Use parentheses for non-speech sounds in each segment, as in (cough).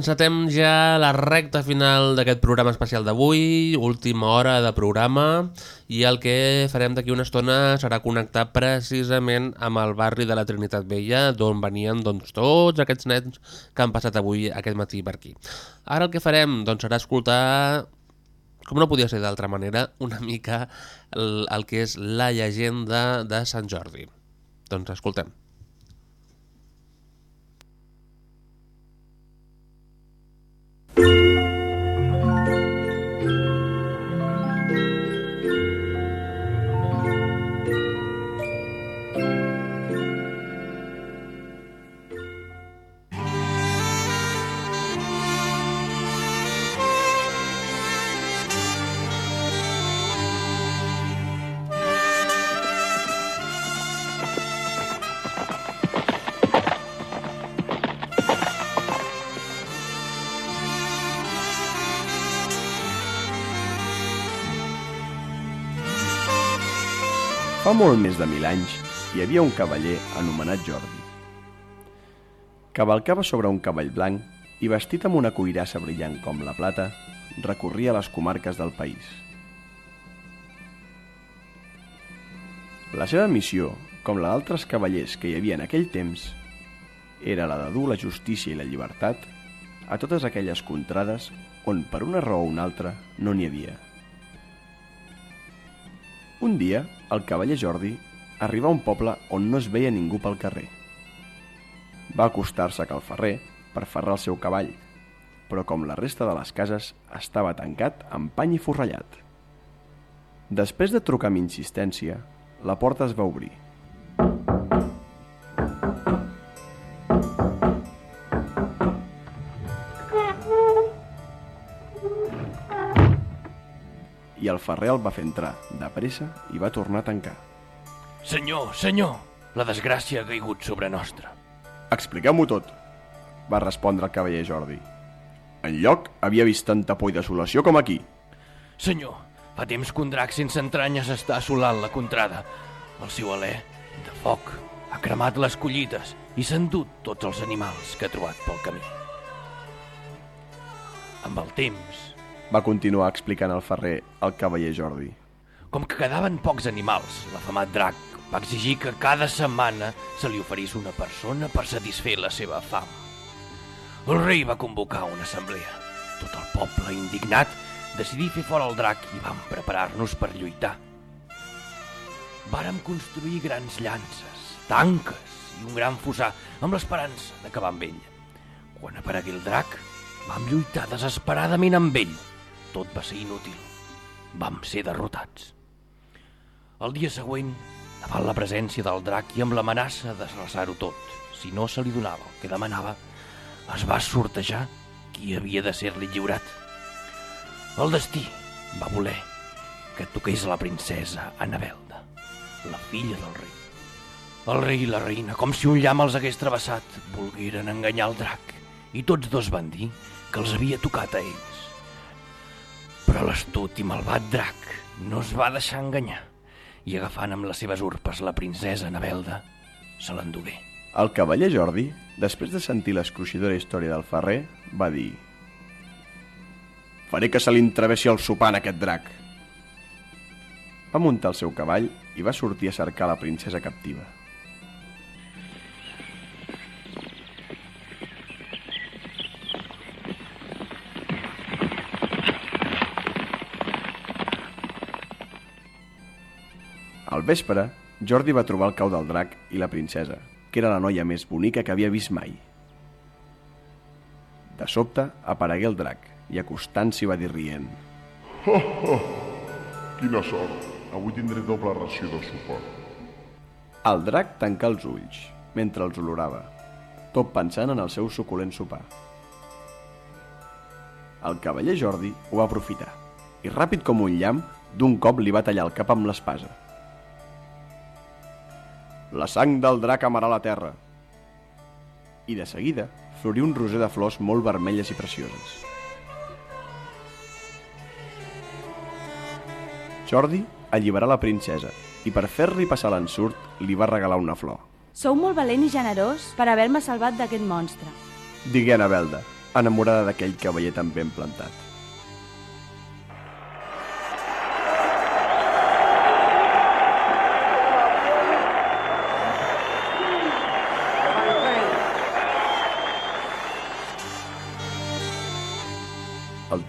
Encetem ja la recta final d'aquest programa especial d'avui, última hora de programa, i el que farem d'aquí una estona serà connectar precisament amb el barri de la Trinitat Vella, d'on venien doncs, tots aquests nens que han passat avui aquest matí per aquí. Ara el que farem doncs, serà escoltar, com no podia ser d'altra manera, una mica el, el que és la llegenda de Sant Jordi. Doncs escoltem. Fa molt més de mil anys hi havia un cavaller anomenat Jordi. Cavalcava sobre un cavall blanc i vestit amb una cuirassa brillant com la plata, recorria les comarques del país. La seva missió, com la d'altres cavallers que hi havia en aquell temps, era la de dur la justícia i la llibertat a totes aquelles contrades on, per una raó o una altra, no n'hi havia. Un dia, el cavaller Jordi arriba a un poble on no es veia ningú pel carrer. Va acostar-se a cal ferrer per ferrar el seu cavall, però com la resta de les cases, estava tancat amb pany i forrellat. Després de trucar amb insistència, la porta es va obrir. I el ferrer el va fer entrar, de pressa, i va tornar a tancar. Senyor, senyor, la desgràcia ha caigut sobre nostra. Expliqueu-m'ho tot, va respondre el cavaller Jordi. En lloc havia vist tanta por i desolació com aquí. Senyor, fa temps que un drac sense entranyes està assolant la contrada. El seu alè, de foc, ha cremat les collites i s'ha endut tots els animals que ha trobat pel camí. Amb el temps, Va continuar explicant el ferrer al cavaller Jordi. com que quedaven pocs animals, l'afamat drac va exigir que cada setmana se li oferís una persona per satisfer la seva fam. El rei va convocar una assemblea. Tot el poble, indignat, decidí fer fora el drac i vam preparar-nos per lluitar. Vàrem construir grans llances, tanques i un gran fossar amb l'esperança d'acabar amb ell. Quan aparegué el drac, vam lluitar desesperadament amb ell. Tot va ser inútil. Vam ser derrotats. El dia següent, davant la presència del drac i amb l'amenaça d'esrassar-ho tot, si no se li donava el que demanava, es va sortejar qui havia de ser-li lliurat. El destí va voler que toqués la princesa Anabelda, la filla del rei. El rei i la reina, com si un llamp els hagués travessat, volgueren enganyar el drac i tots dos van dir que els havia tocat a ells. Però l'astut i malvat drac no es va deixar enganyar i agafant amb les seves urpes la princesa Anabelda, se l'endugué. El cavaller Jordi, després de sentir l'escruixidora història del ferrer, va dir Faré que se li entrevessi el sopar en aquest drac. Va muntar el seu cavall i va sortir a cercar la princesa captiva. Al vespre, Jordi va trobar el cau del drac i la princesa, que era la noia més bonica que havia vist mai. De sobte, aparegué el drac i acostant-s'hi va dir rient. Quina sort! Avui tindré doble ració de sopar. El drac tancà els ulls mentre els olorava, tot pensant en el seu suculent sopar. El cavaller Jordi ho va aprofitar i ràpid com un llamp, d'un cop li va tallar el cap amb l'espasa. La sang del drac amarà la terra. I de seguida florí un roser de flors molt vermelles i precioses. Jordi alliberà la princesa i per fer-li passar l'ensurt li va regalar una flor. Sou molt valent i generós per haver-me salvat d'aquest monstre. Digué Anabelda, enamorada d'aquell cavaller tan ben plantat.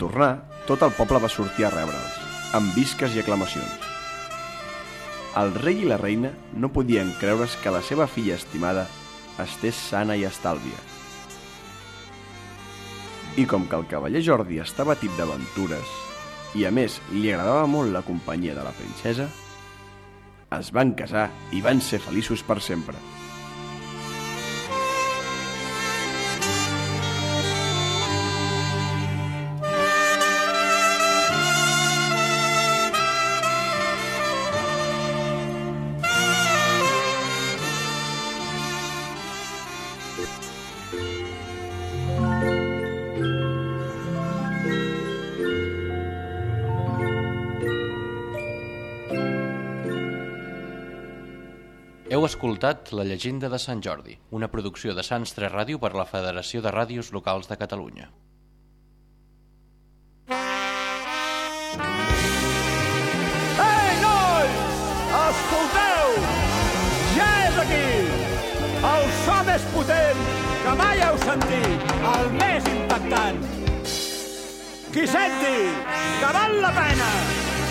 Tornar, tot el poble va sortir a rebre'ls, amb visques i aclamacions. El rei i la reina no podien creure's que la seva filla estimada estés sana i estàlvia. I com que el cavaller Jordi estava tip d'aventures, i a més li agradava molt la companyia de la princesa, es van casar i van ser feliços per sempre. Escoltat La llegenda de Sant Jordi, una producció de Sants 3 Ràdio per la Federació de Ràdios Locals de Catalunya. Ei, nois! Escolteu! Ja és aquí! El so més potent que mai heu sentit! El més impactant! Qui senti que val la pena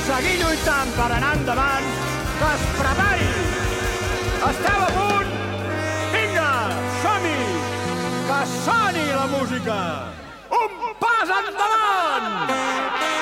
seguir lluitant per anar endavant, que es prepari! Esteu a punt? Vinga, som-hi! Que soni la música! Un pas endavant!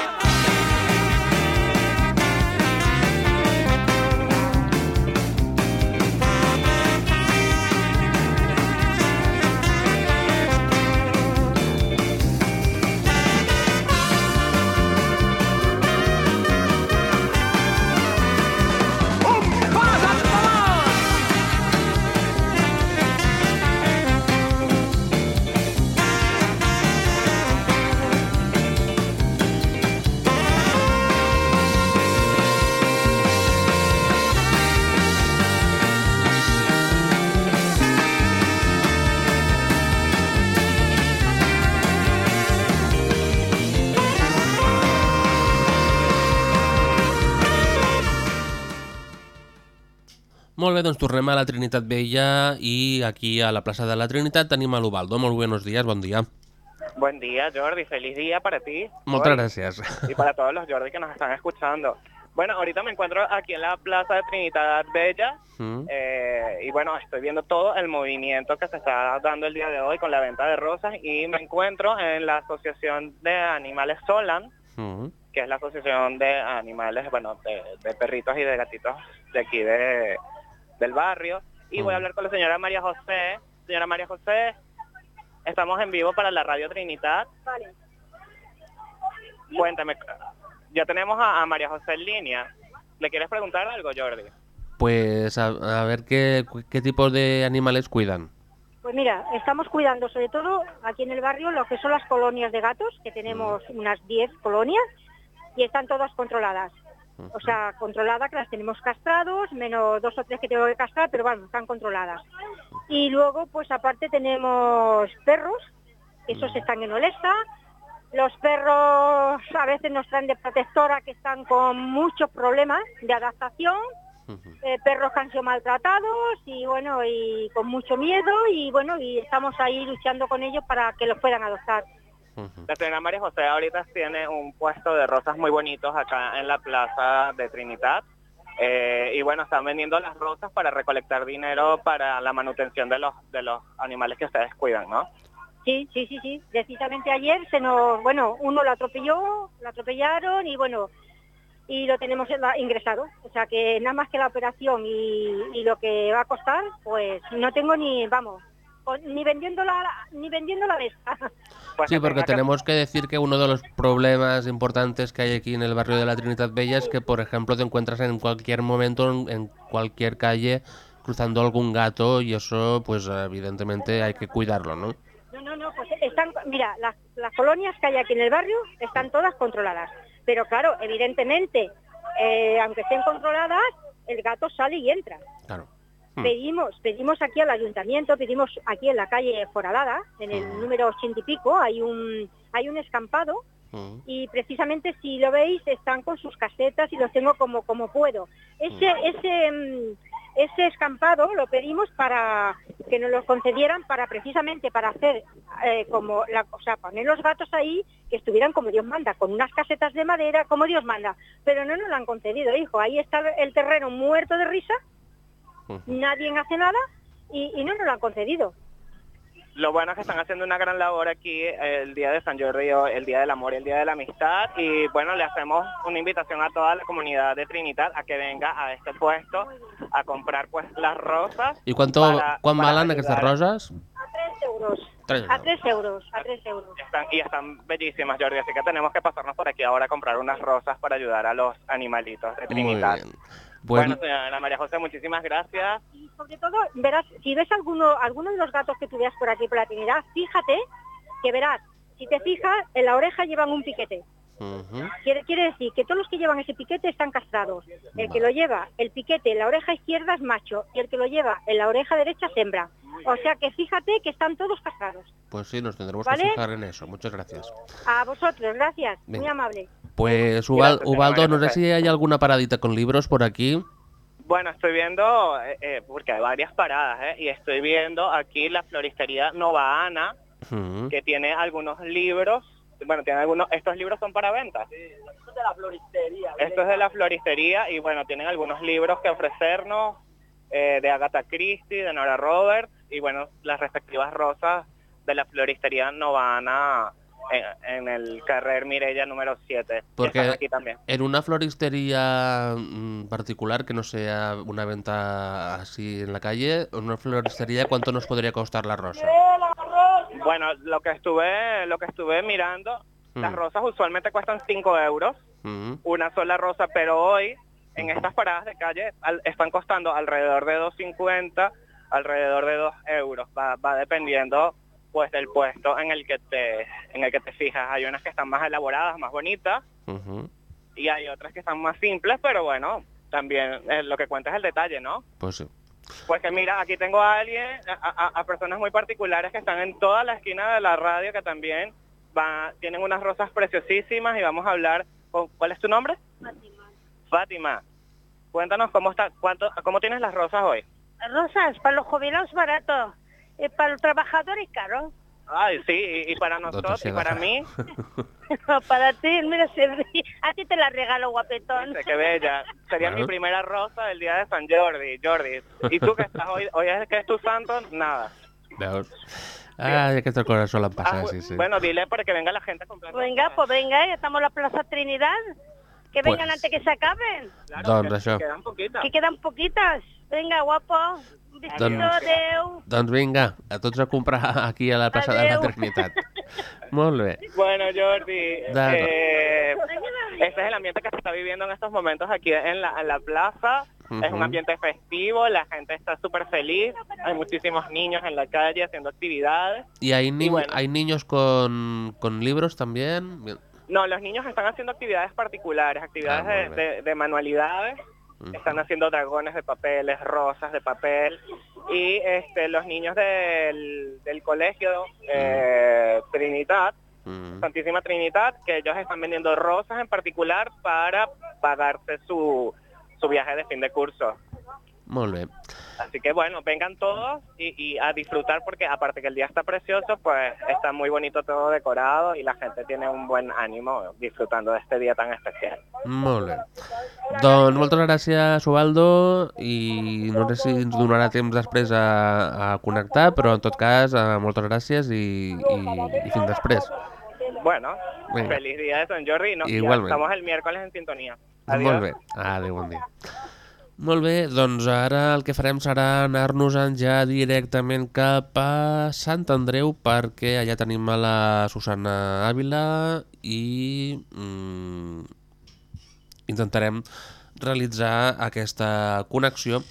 Bé, doncs tornem a la Trinitat Vella i aquí a la plaça de la Trinitat tenim a l'Ubaldo. Molt buenos días, bon dia. Buen día, Jordi. Feliz día para ti. Muchas Jordi, gracias. Y para todos los Jordi que nos están escuchando. Bueno, ahorita me encuentro aquí en la Plaza de Trinidad Bella Mm. eh, y bueno, estoy viendo todo el movimiento que se está dando el día de hoy con la venta de rosas y me encuentro en la Asociación de Animales Solan, Mm. que es la asociación de animales, bueno, de, de perritos y de gatitos de aquí de, del barrio. Y voy a hablar con la señora María José. Señora María José, estamos en vivo para la Radio Trinidad. Cuéntame, ya tenemos a, a María José en línea. ¿Le quieres preguntar algo, Jordi? Pues a, a ver qué, qué tipos de animales cuidan. Pues mira, estamos cuidando sobre todo aquí en el barrio lo que son las colonias de gatos, que tenemos unas 10 colonias y están todas controladas. O sea, controladas, que las tenemos castrados, menos dos o tres que tengo que castrar, pero bueno, están controladas. Y luego, pues aparte tenemos perros, esos están en Olesta. Los perros a veces nos traen de protectora que están con muchos problemas de adaptación eh, perros que han sido maltratados y bueno, y con mucho miedo y bueno, y estamos ahí luchando con ellos para que los puedan adoptar. La señora María José ahorita tiene un puesto de rosas muy bonitos acá en la plaza de Trinidad. Eh, y bueno, están vendiendo las rosas para recolectar dinero para la manutención de los de los animales que ustedes cuidan, ¿no? Sí, sí, sí, sí. Precisamente ayer se nos, bueno, uno lo atropelló, lo atropellaron y bueno, y lo tenemos ingresado. O sea que nada más que la operación y, y lo que va a costar, pues no tengo ni, vamos, ni vendiendo la, ni vendiendo la mesa. Pues Sí, porque tenemos que decir que uno de los problemas importantes que hay aquí en el barrio de la Trinidad Bella es que, por ejemplo, te encuentras en cualquier momento, en- en cualquier calle, cruzando algún gato y eso, pues evidentemente hay que cuidarlo, ¿no? No, no, no, pues están, mira, las, las colonias que hay aquí en el barrio están todas controladas. Pero claro, evidentemente, eh, aunque estén controladas, el gato sale y entra. Claro. Pedimos, pedimos aquí al ayuntamiento, pedimos aquí en la calle Foradada, en el número ochenta y pico, hay un, hay un escampado y precisamente si lo veis están con sus casetas y los tengo como, como puedo. Ese, ese, mm, ese escampado lo pedimos para que nos lo concedieran para precisamente para hacer eh, como la, o sea, poner los gatos ahí que estuvieran como Dios manda, con unas casetas de madera como Dios manda, pero no nos lo han concedido, hijo. Ahí está el terreno muerto de risa, nadie hace nada y, y no nos lo han concedido. Lo bueno es que están haciendo una gran labor aquí el día de San Jordi, el día del amor y el día de la amistad. Y bueno, le hacemos una invitación a toda la comunidad de Trinidad a que venga a este puesto a comprar pues las rosas. I quanto, para- quan para valen ayudar. roses? A tres euros. Tres A tres euros, a tres euros. Están, y están bellísimas, Jordi, así que tenemos que pasarnos por aquí ahora a comprar unas rosas para ayudar a los animalitos de Muy Trinidad. bien. Pues, Bueno, señora María José, muchísimas gracias. Y sobre todo, verás, si ves alguno, alguno de los gatos que tú veas por aquí por la Trinidad, fíjate que verás, si te fijas, en la oreja llevan un piquete. Quiere, quiere decir que todos los que llevan ese piquete están castrados. El que lo lleva, el piquete en la oreja izquierda es macho y el que lo lleva en la oreja derecha es hembra. O sea que fíjate que están todos castrados. pues sí, nos tendremos ¿Vale? que fijar en eso. Muchas gracias. A vosotros, gracias, muy amable. Pues Ubaldo, María no sé si hay alguna paradita con libros por aquí. Bueno, estoy viendo, eh, eh, porque hay varias paradas, ¿eh? y estoy viendo aquí la floristería Nova Ujú. que tiene algunos libros, bueno, tiene algunos, estos libros son para venta. Esto es de la floristería. Esto es de la floristería y bueno, tienen algunos libros que ofrecernos eh, de Agatha Christie, de Nora Roberts y bueno, las respectivas rosas de la floristería Novana en, en el carrer Mirella número 7. Porque aquí también. en una floristería mm, particular, que no sea una venta así en la calle, en una floristería, ¿cuánto nos podría costar la rosa? Bueno, lo que estuve, lo que estuve mirando, las Mm. rosas usualmente cuestan 5 euros, Ujú. una sola rosa, pero hoy en estas paradas de calle al- están costando alrededor de 2.50, alrededor de 2 euros. Va, va dependiendo pues del puesto en el que te en el que te fijas. Hay unas que están más elaboradas, más bonitas, y hay otras que están más simples, pero bueno, también eh, lo que cuenta es el detalle, ¿no? Pues sí. Pues que mira, aquí tengo a alguien, a, a- a personas muy particulares que están en toda la esquina de la radio que también va, tienen unas rosas preciosísimas y vamos a hablar con, ¿cuál es tu nombre? Fátima. Cuéntanos cómo está, cuánto, cómo tienes las rosas hoy. Rosas, para los jubilados barato, eh, para los trabajadores caro. Ay, sí, y, y para nosotros y para mí, (laughs) (laughs) para ti, mira, a ti te la regalo, guapetón. dice, qué bella. Sería mi Claro. primera rosa del día de San Jordi, Jordi. Y tú que estás hoy, hoy es que es tu santo, nada. Veus? Ay, aquestes coses solen Ah, passar, bu- sí, sí. Bueno, dile para que venga la gente a comprar. Venga, pues venga, ya estamos en la Plaza Trinidad. Que Pues- vengan antes que se acaben. Doncs això. Quedan poquitas. Que quedan poquitas. Venga, guapo. Doncs vinga, a tots a comprar (laughs) aquí a la plaça de la. Trinitat. Molt bé. Bueno, Jordi, eh, este es el ambiente que se está viviendo en estos momentos aquí en la, en la plaza. Es un ambiente festivo, la gente está súper feliz, hay muchísimos niños en la calle haciendo actividades. ¿Y hay, ni- bueno. hay niños con, con libros también? No, los niños están haciendo actividades particulares, actividades Ah, de manualidades. Están haciendo dragones de papeles, rosas de papel. Y este, los niños del, del colegio eh, Trinidad. Santísima Trinidad, que ellos están vendiendo rosas en particular para pagarse su, su viaje de fin de curso. Molt bé. Así que bueno, vengan todos y, y a disfrutar porque aparte que el día está precioso, pues está muy bonito todo decorado y la gente tiene un buen ánimo disfrutando de este día tan especial. Molt bé. Doncs moltes gràcies, Ubaldo, i no sé si ens donarà temps després a, a connectar, però en tot cas, eh, moltes gràcies i, i, i fins després. Bueno, Venga. feliz día de San Jordi. No, ya Igualmente. estamos el miércoles en sintonía. Adiós. Molt bé. Adéu, bon dia. Molt bé, doncs ara el que farem serà anar-nos-en ja directament cap a Sant Andreu perquè allà tenim a la Susana Àvila i mm, intentarem realitzar aquesta connexió.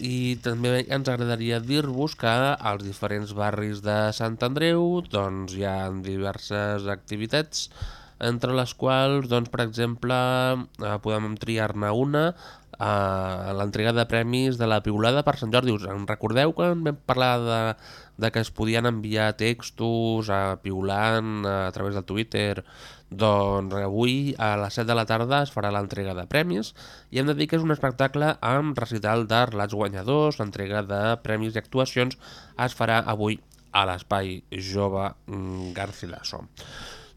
I també ens agradaria dir-vos que als diferents barris de Sant Andreu doncs, hi ha diverses activitats entre les quals, doncs, per exemple, eh, podem triar-ne una, eh, l'entrega de premis de la piulada per Sant Jordi. Us en recordeu que en vam parlar de, de que es podien enviar textos a piulant a través del Twitter? Doncs avui a les 7 de la tarda es farà l'entrega de premis i hem de dir que és un espectacle amb recital de relats guanyadors, l'entrega de premis i actuacions es farà avui a l'Espai Jove Garcilaso.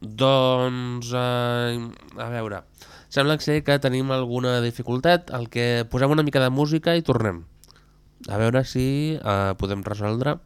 Doncs, eh, a veure, sembla ser que tenim alguna dificultat, el que posem una mica de música i tornem. A veure si eh, podem resoldre.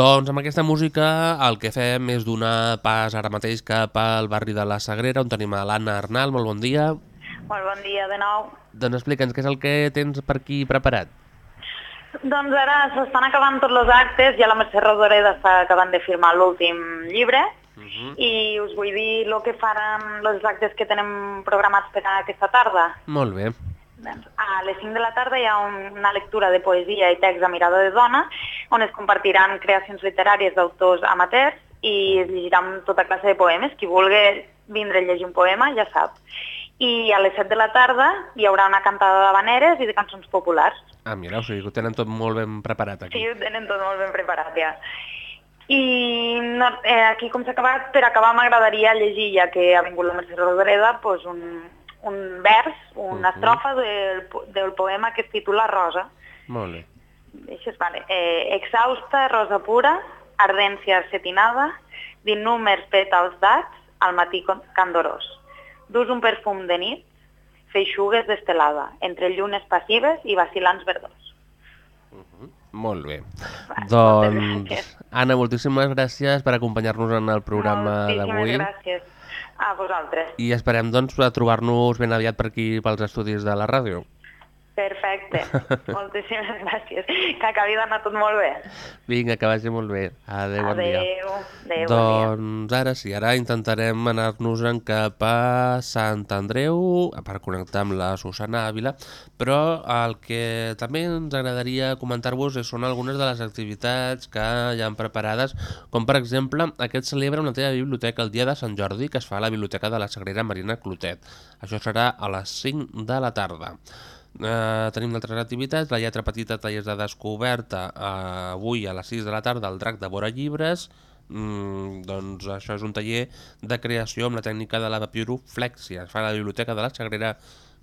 Doncs amb aquesta música el que fem és donar pas ara mateix cap al barri de la Sagrera, on tenim a l'Anna Arnal. Molt bon dia. Molt bon dia de nou. Doncs explica'ns què és el que tens per aquí preparat. Doncs ara s'estan acabant tots els actes, ja la Mercè Rodoreda està acabant de firmar l'últim llibre i us vull dir el que faran els actes que tenem programats per aquesta tarda. Molt bé. Doncs, a les 5 de la tarda hi ha un- una lectura de poesia i text a mirada de dona on es compartiran creacions literàries d'autors amateurs i es llegiran tota classe de poemes. Qui vulgui vindre a llegir un poema ja sap. I a les 7 de la tarda hi haurà una cantada d'habaneres i de cançons populars. Ah, mira, o sigui ho tenen tot molt ben preparat aquí. Sí, ho tenen tot molt ben preparat ja. I no, eh, aquí com s'ha acabat, per acabar m'agradaria llegir, ja que ha vingut la Mercè Rodoreda, pues un, un vers, una Mhm. estrofa del, del poema que es titula Rosa. Molt bé. Deixes, vale. Eh, exhausta, rosa pura, ardència arcetinada, d'innúmers pètals d'ats, al matí candorós. Dus un perfum de nit, feixugues d'estelada, entre llunes passives i vacilants verdors. Molt bé. Doncs, Anna, moltíssimes gràcies per acompanyar-nos en el programa Moltíssimes d'avui. gràcies a vosaltres. I esperem, doncs, trobar-nos ben aviat per aquí, pels estudis de la ràdio. Perfecte. (laughs) Moltíssimes gràcies. Que acabi d'anar tot molt bé. Vinga, que vagi molt bé. Adéu, bon dia. Adéu. Dia. Doncs ara sí, ara intentarem anar-nos-en cap a Sant Andreu per connectar amb la Susana Ávila, però el que també ens agradaria comentar-vos són algunes de les activitats que hi han preparades, com per exemple aquest celebra una teva biblioteca el dia de Sant Jordi, que es fa a la Biblioteca de la Sagrera Marina Clotet. Això serà a les 5 de la tarda. Eh, tenim altres activitats, la lletra petita tallers de descoberta eh, avui a les 6 de la tarda el drac de vora llibres. Mm, doncs això és un taller de creació amb la tècnica de la papiroflexia es fa a la biblioteca de la Sagrera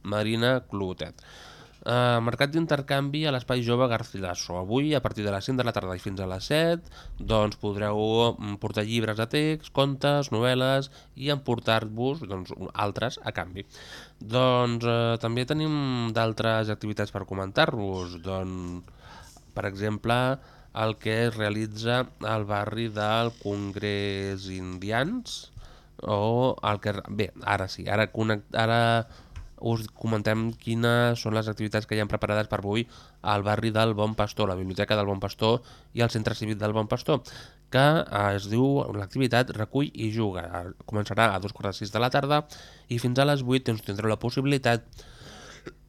Marina Clotet Uh, mercat d'intercanvi a l'Espai Jove Garcilaso. Avui, a partir de les 5 de la tarda i fins a les 7, doncs podreu mm, portar llibres de text, contes, novel·les i emportar-vos doncs, altres a canvi. Doncs uh, també tenim d'altres activitats per comentar-vos. Doncs, per exemple, el que es realitza al barri del Congrés Indians o el que... Bé, ara sí, ara, connect, ara us comentem quines són les activitats que hi ha preparades per avui al barri del Bon Pastor, la Biblioteca del Bon Pastor i el Centre Cívic del Bon Pastor, que eh, es diu l'activitat Recull i Juga. Començarà a dos quarts de sis de la tarda i fins a les 8 doncs, tindreu la possibilitat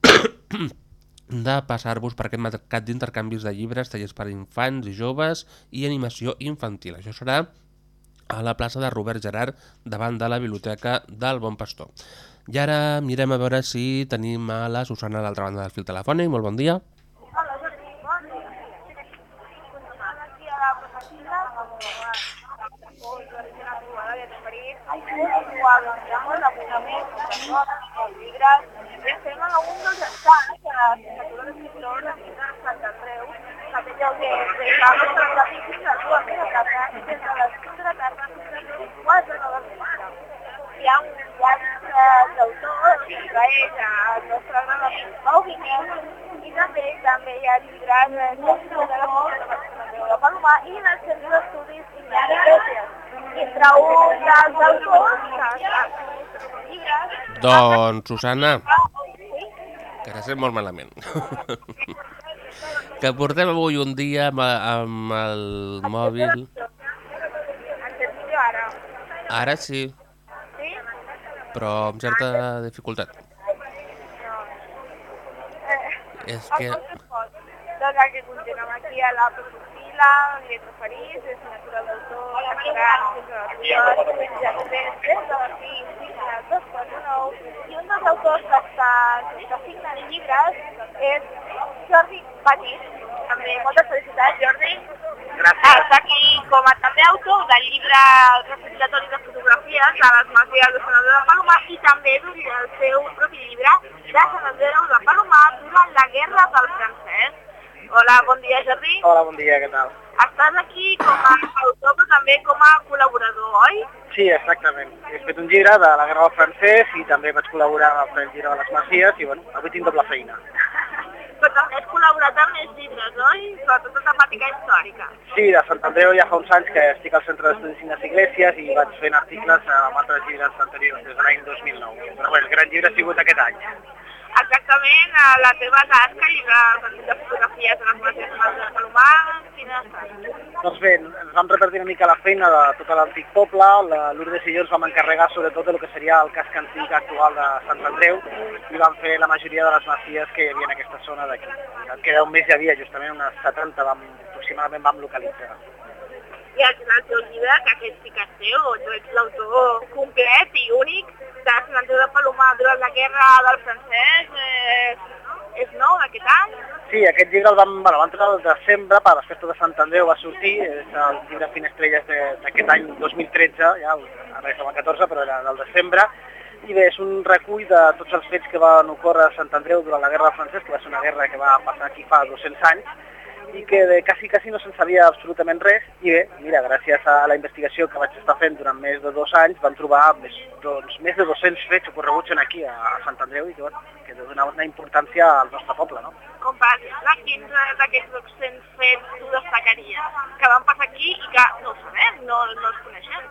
(coughs) de passar-vos per aquest mercat d'intercanvis de llibres, tallers per infants i joves i animació infantil. Això serà a la plaça de Robert Gerard davant de la Biblioteca del Bon Pastor. I ara mirem a veure si tenim a la Susana a l'altra banda del fil telefònic. Molt bon dia. Hola, bon dia. La un s'atura l'escriptor de Sant Andreu, que la nostra gràfica de tu, a mi, de casa, des de les 5 de la tarda fins a les 4 de la tarda. Hi ha un viatge d'autor, que és el nostre Pau Guillem, i també també hi ha llibres de de la Fundació de la Palomar i del Centre d'Estudis Iglesias. Entre un dels autors que està llibres... Doncs, Susana, que ara sent molt malament. (laughs) que portem avui un dia amb, amb el mòbil. Ara. Sí? Però amb certa dificultat. És que... Doncs el que continuem aquí a la Profila, Lletra París, de signatura d'autor, nou, i un dels autors que està, que signa llibres és Jordi Batist. També moltes felicitats, Jordi. Gràcies. Està aquí com a també autor del llibre El recopilatori de fotografies de les masies de Sant Andreu de Palomar i també del seu propi llibre de Sant Andreu de Palomar durant la Guerra del Francès. Hola, bon dia Jordi. Hola, bon dia, què tal? Estàs aquí com a autor però també com a col·laborador, oi? Sí, exactament. He fet un llibre de la Guerra del Francès i també vaig col·laborar amb el llibre de les Masies i bueno, avui tinc doble feina. Però col·laborat amb més llibres, oi? Sobretot en temàtica històrica. Sí, de Sant Andreu ja fa uns anys que estic al Centre d'Estudis Ignasi Iglesias i vaig fent articles amb altres llibres anteriors des de l'any 2009. Però bueno, el gran llibre ha sigut aquest any. Exactament, a la teva tasca i la de fotografies de les està? Doncs bé, ens vam repartir una mica la feina de tot l'antic poble, la i jo ens vam encarregar sobretot del que seria el casc antic actual de Sant Andreu i vam fer la majoria de les masies que hi havia en aquesta zona d'aquí. Que un mes hi havia, justament unes 70 vam, aproximadament vam localitzar. I al final llibre, que aquest sí que és teu, tu ets l'autor complet i únic de Andreu de Palomar durant la guerra del francès, és, és nou d'aquest any. Sí, aquest llibre el vam, bueno, vam entrar al desembre, per les festes de Sant Andreu va sortir, és el llibre Finestrelles d'aquest any 2013, ja, ara és el 14, però era del desembre, i bé, és un recull de tots els fets que van ocórrer a Sant Andreu durant la Guerra del Francès, que va ser una guerra que va passar aquí fa 200 anys, i que de quasi, quasi no se'n sabia absolutament res, i bé, mira, gràcies a la investigació que vaig estar fent durant més de dos anys, vam trobar més, doncs, més de 200 fets ocorreguts aquí, a Sant Andreu, i que, bueno, que donaven una importància al nostre poble, no? Com per exemple, quins d'aquests 200 fets tu destacaries que van passar aquí i que no ho sabem, no, no els coneixem.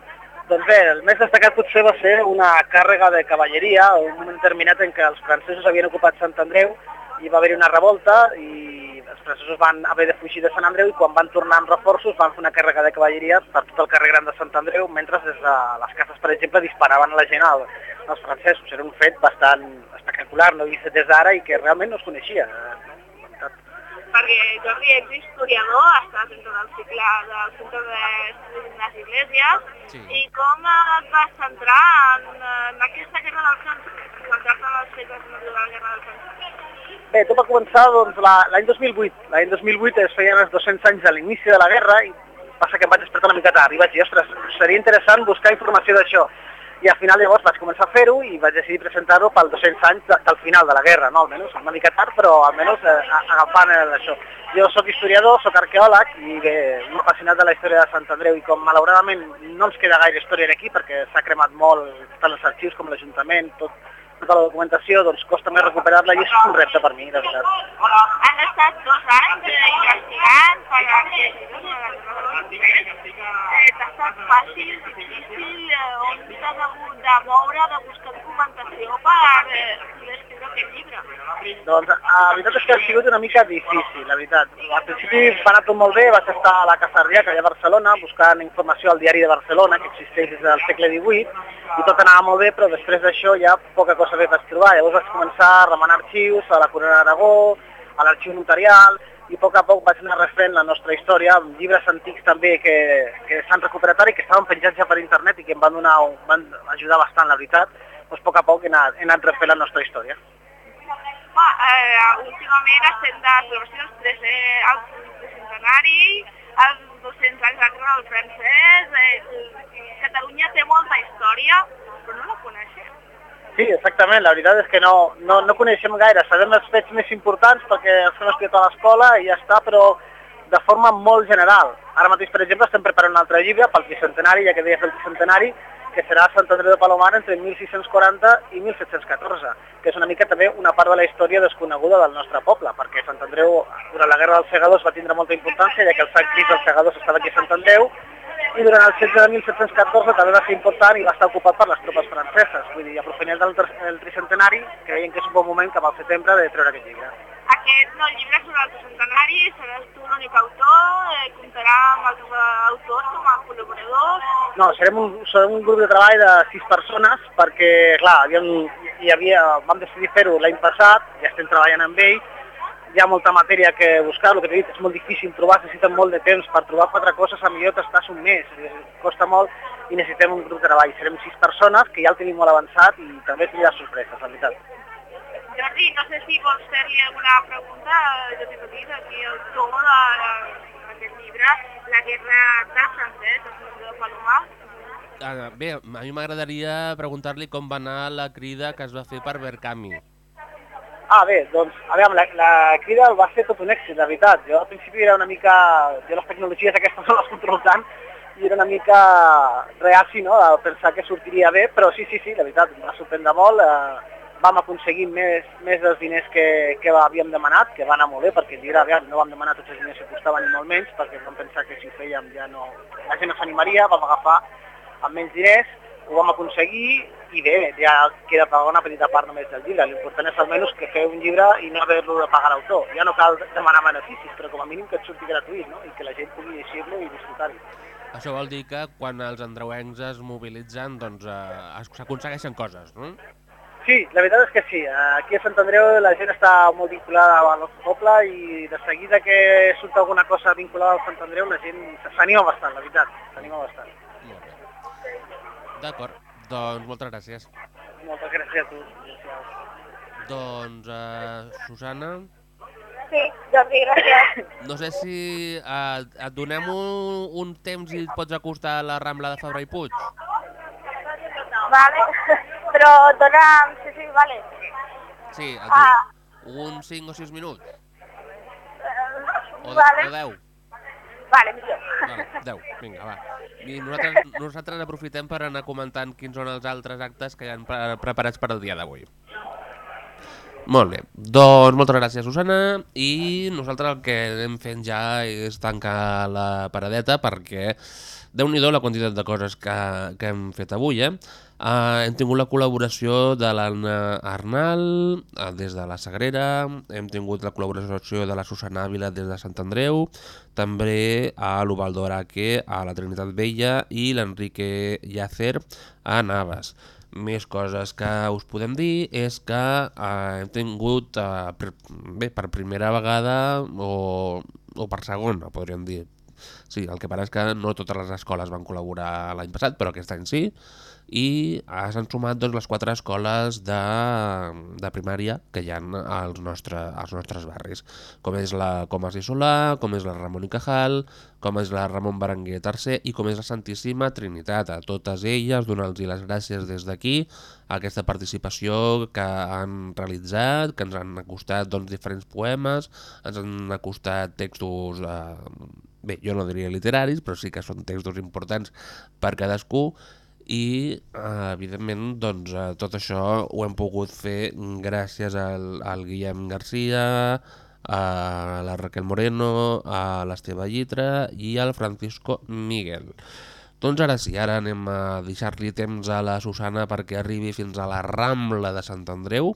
Doncs bé, el més destacat potser va ser una càrrega de cavalleria, un moment determinat en què els francesos havien ocupat Sant Andreu i va haver-hi una revolta i els presos van haver de fugir de Sant Andreu i quan van tornar amb reforços van fer una càrrega de cavalleria per tot el carrer Gran de Sant Andreu, mentre des de les cases, per exemple, disparaven la gent al, als francesos. Era un fet bastant espectacular, no vist des d'ara i que realment no es coneixia. Perquè Jordi, ets historiador, estàs dintre del cicle del Centre d'Estudis Ignasi Iglesias, Sí. i com et vas centrar en, en aquesta guerra del francès, centrar-te en els fets de la guerra del francès? Bé, tot va començar doncs, la- l'any 2008. L'any 2008 es feien els 200 anys de l'inici de la guerra i passa que em vaig despertar una mica tard i vaig dir, ostres, seria interessant buscar informació d'això. I al final llavors vaig començar a fer-ho i vaig decidir presentar-ho pel 200 anys de, del final de la guerra, no? Almenys una mica tard, però almenys eh, agafant el- això. Jo sóc historiador, sóc arqueòleg i bé, un apassionat de la història de Sant Andreu i com malauradament no ens queda gaire història aquí perquè s'ha cremat molt tant els arxius com l'Ajuntament, tot, tota la documentació, doncs costa més recuperar-la i és un repte per mi, de veritat. Han estat dos anys investigant per eh, T'ha estat fàcil, difícil, eh, on t'has hagut de moure, de buscar documentació per eh, Doncs la veritat és que ha sigut una mica difícil, la veritat. Al principi va anar tot molt bé, vaig estar a la Casa Riaca, allà a Barcelona, buscant informació al diari de Barcelona, que existeix des del segle XVIII, i tot anava molt bé, però després d'això ja poca cosa bé vaig trobar. Llavors vaig començar a remenar arxius a la Corona d'Aragó, a l'arxiu notarial, i a poc a poc vaig anar refent la nostra història amb llibres antics també que, que s'han recuperat ara i que estaven penjats ja per internet i que em van, donar, van ajudar bastant, la veritat. Doncs a poc a poc he anat, he anat refent la nostra història. Va, eh, últimament estem de celebracions 3, eh, el tricentenari, els 200 anys de del francès, eh, Catalunya té molta història, però no la coneixem. Sí, exactament, la veritat és que no, no, no coneixem gaire, sabem els fets més importants perquè els hem escrit a l'escola i ja està, però de forma molt general. Ara mateix, per exemple, estem preparant un altre llibre pel tricentenari, ja que deies el tricentenari, que serà Sant Andreu de Palomar entre 1640 i 1714, que és una mica també una part de la història desconeguda del nostre poble, perquè Sant Andreu, durant la Guerra dels Segadors, va tindre molta importància, ja que el Crist dels Segadors estava aquí a Sant Andreu, i durant el setge de 1714 també va ser important i va estar ocupat per les tropes franceses. Vull dir, aprofitant del tricentenari, creiem que és un bon moment cap al setembre de treure aquest llibre. Aquest nou llibre sobre el tricentenari seràs tu l'únic autor, eh, comptarà amb altres eh, autors com a col·laboradors. No, serem un, serem un grup de treball de sis persones perquè, clar, havíem, hi havia, vam decidir fer-ho l'any passat, ja estem treballant amb ell, hi ha molta matèria que buscar, el que t'he dit és molt difícil trobar, necessiten molt de temps per trobar quatre coses, a millor t'estàs un mes, costa molt i necessitem un grup de treball. Serem sis persones, que ja el tenim molt avançat i també tindrà sorpreses, la veritat. No sé si vols fer-li alguna pregunta a Jordi Petit, aquí autor de- d'aquest llibre, La guerra del francès, el de Palomar. Ah, bé, a mi m'agradaria preguntar-li com va anar la crida que es va fer per Verkami. Ah, bé, doncs, a veure, la, la crida va ser tot un èxit, la veritat. Jo al principi era una mica... Jo les tecnologies aquestes no les controlo tant i era una mica reaci, no?, a pensar que sortiria bé, però sí, sí, sí, la veritat, em va sorprendre molt. Eh, vam aconseguir més, més dels diners que, que havíem demanat, que va anar molt bé, perquè el llibre, a veure, no vam demanar tots els diners que costaven ni molt menys, perquè vam pensar que si ho fèiem ja no... La gent no s'animaria, vam agafar amb menys diners, ho vam aconseguir i bé, ja queda pagar una petita part només del llibre. L'important és almenys que feu un llibre i no haver-lo de pagar l'autor. Ja no cal demanar beneficis, però com a mínim que et surti gratuït no? i que la gent pugui llegir-lo i disfrutar-hi. Això vol dir que quan els andreuencs es mobilitzen, doncs eh, s'aconsegueixen coses, no? Sí, la veritat és que sí. Aquí a Sant Andreu la gent està molt vinculada al nostre poble i de seguida que surt alguna cosa vinculada al Sant Andreu la gent s'anima bastant, la veritat, s'anima bastant. D'acord, doncs moltes gràcies. Moltes gràcies a tu. Gràcies. Doncs, eh, Susana, Sí, Jordi, gràcies. no sé si eh, et donem un, un temps i et pots acostar a la Rambla de Fabra i Puig. Vale, (laughs) però dona'm... Sí, sí, vale. Sí, et Ah. uns 5 o 6 minuts. O, Vale. o 10. Vale, millor. Vale, (laughs) 10, vinga, va. I nosaltres, nosaltres aprofitem per anar comentant quins són els altres actes que hi ha pre preparats per al dia d'avui. Molt bé. Doncs moltes gràcies, Susana. I nosaltres el que anem fent ja és tancar la paradeta perquè déu nhi la quantitat de coses que, que hem fet avui, eh? Uh, hem tingut la col·laboració de l'Anna Arnal uh, des de la Sagrera, hem tingut la col·laboració de la Susana Ávila des de Sant Andreu, també a l'Ubaldo Araque a la Trinitat Vella i l'Enrique Yacer a Navas. Més coses que us podem dir és que eh, hem tingut, eh, per, bé, per primera vegada o, o per segona, podríem dir. Sí, el que passa és que no totes les escoles van col·laborar l'any passat, però aquest any sí, i s'han sumat doncs, les quatre escoles de, de primària que hi ha als, nostre, als nostres barris, com és la Comas i Solà, com és la Ramon i Cajal, com és la Ramon Berenguer III i com és la Santíssima Trinitat. A totes elles donar-los les gràcies des d'aquí a aquesta participació que han realitzat, que ens han acostat doncs, diferents poemes, ens han acostat textos, eh, bé, jo no diria literaris, però sí que són textos importants per cadascú, i eh, evidentment doncs, eh, tot això ho hem pogut fer gràcies al, al Guillem Garcia, a la Raquel Moreno, a l'Esteve Llitra i al Francisco Miguel. Doncs ara sí, ara anem a deixar-li temps a la Susana perquè arribi fins a la Rambla de Sant Andreu.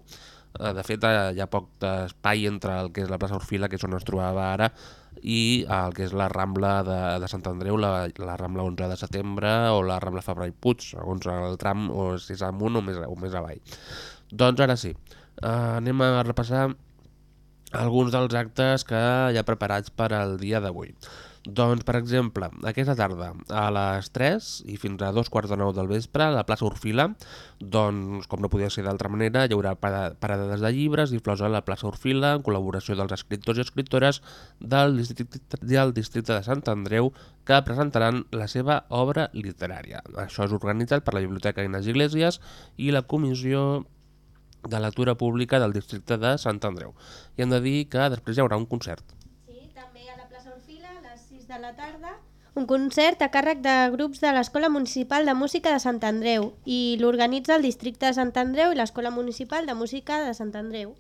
Eh, de fet, eh, hi ha poc espai entre el que és la plaça Orfila, que és on es trobava ara, i el que és la Rambla de, de Sant Andreu, la, la Rambla 11 de setembre o la Rambla Fabra i Puig, segons el tram o si és amunt o més, o més avall. Doncs ara sí, uh, anem a repassar alguns dels actes que hi ha preparats per al dia d'avui. Doncs, per exemple, aquesta tarda a les 3 i fins a dos quarts de nou del vespre a la plaça Orfila, doncs, com no podia ser d'altra manera, hi haurà parades de llibres i flors a la plaça Orfila en col·laboració dels escriptors i escriptores del districte, del districte de Sant Andreu que presentaran la seva obra literària. Això és organitzat per la Biblioteca Inés Iglesias i la Comissió de Lectura Pública del districte de Sant Andreu. I hem de dir que després hi haurà un concert. La tarda un concert a càrrec de grups de l'Escola Municipal de Música de Sant Andreu i l'organitza el districte de Sant Andreu i l'Escola Municipal de Música de Sant Andreu.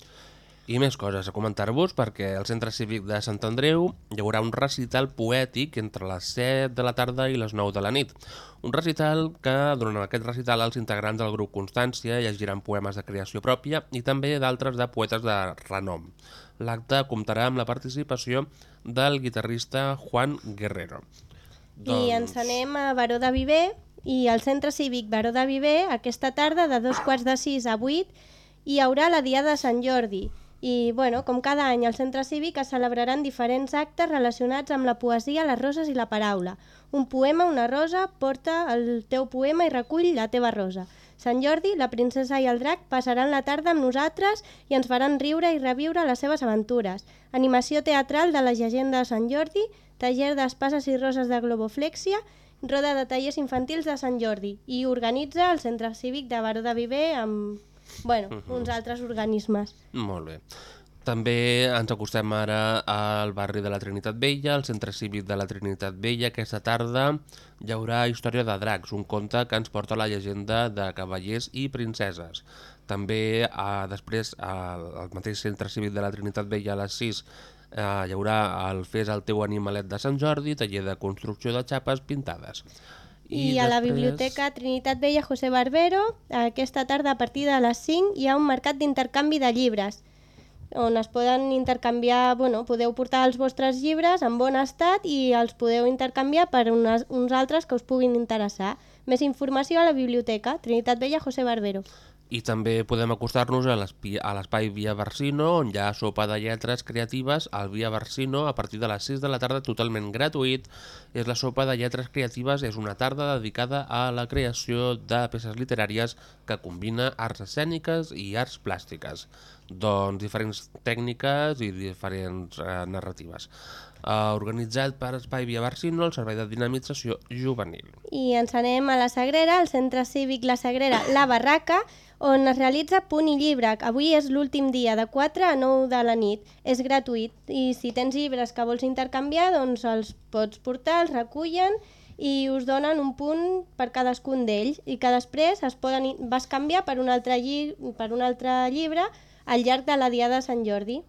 I més coses a comentar-vos perquè al Centre Cívic de Sant Andreu hi haurà un recital poètic entre les 7 de la tarda i les 9 de la nit. Un recital que, durant aquest recital, els integrants del grup Constància llegiran poemes de creació pròpia i també d'altres de poetes de renom. L'acte comptarà amb la participació del guitarrista Juan Guerrero. Doncs... I ens anem a Baró de Viver i al Centre Cívic Baró de Viver aquesta tarda de dos quarts de sis a vuit hi haurà la Diada de Sant Jordi i, bueno, com cada any, al Centre Cívic es celebraran diferents actes relacionats amb la poesia, les roses i la paraula. Un poema, una rosa, porta el teu poema i recull la teva rosa. Sant Jordi, la princesa i el drac passaran la tarda amb nosaltres i ens faran riure i reviure les seves aventures. Animació teatral de la llegenda de Sant Jordi, taller d'espasses i roses de globoflexia, roda de tallers infantils de Sant Jordi i organitza el Centre Cívic de Baró de Viver amb bueno, (laughs) uns altres organismes. Molt bé. També ens acostem ara al barri de la Trinitat Vella, al centre cívic de la Trinitat Vella. Aquesta tarda hi haurà Història de dracs, un conte que ens porta la llegenda de cavallers i princeses. També eh, després al, al mateix centre cívic de la Trinitat Vella a les 6 eh, hi haurà el Fes el teu animalet de Sant Jordi, taller de construcció de xapes pintades. I, I a la Biblioteca Trinitat Vella José Barbero, aquesta tarda a partir de les 5 hi ha un mercat d'intercanvi de llibres on es poden intercanviar, bueno, podeu portar els vostres llibres en bon estat i els podeu intercanviar per unes, uns altres que us puguin interessar. Més informació a la biblioteca Trinitat Vella José Barbero. I també podem acostar-nos a l'espai Via Barsino, on hi ha sopa de lletres creatives al Via Barsino a partir de les 6 de la tarda, totalment gratuït. És la sopa de lletres creatives, és una tarda dedicada a la creació de peces literàries que combina arts escèniques i arts plàstiques. Doncs diferents tècniques i diferents eh, narratives. Uh, organitzat per Espai Via Barsino, el Servei de Dinamització Juvenil. I ens anem a la Sagrera, al Centre Cívic La Sagrera, La Barraca, on es realitza punt i llibre. Avui és l'últim dia, de 4 a 9 de la nit. És gratuït i si tens llibres que vols intercanviar, doncs els pots portar, els recullen i us donen un punt per cadascun d'ells i que després es poden vas canviar per un altre, lli per un altre llibre al llarg de la Diada de Sant Jordi.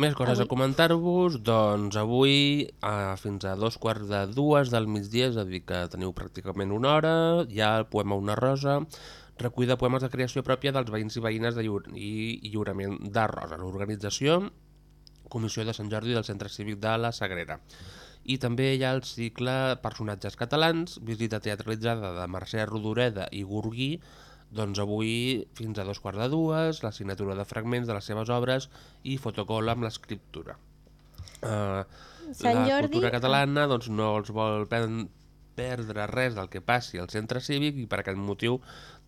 Més coses Avui. a comentar-vos, doncs avui eh, fins a dos quarts de dues del migdia, és a dir que teniu pràcticament una hora, hi ha el poema Una rosa, recull de poemes de creació pròpia dels veïns i veïnes de lliur i, lliurament de roses. Organització, Comissió de Sant Jordi del Centre Cívic de la Sagrera. I també hi ha el cicle Personatges catalans, visita teatralitzada de Mercè Rodoreda i Gurguí, doncs avui fins a dos quarts de dues, la signatura de fragments de les seves obres i fotocol amb l'escriptura. Uh, Sant la Jordi- cultura catalana doncs, no els vol perdre res del que passi al centre cívic i per aquest motiu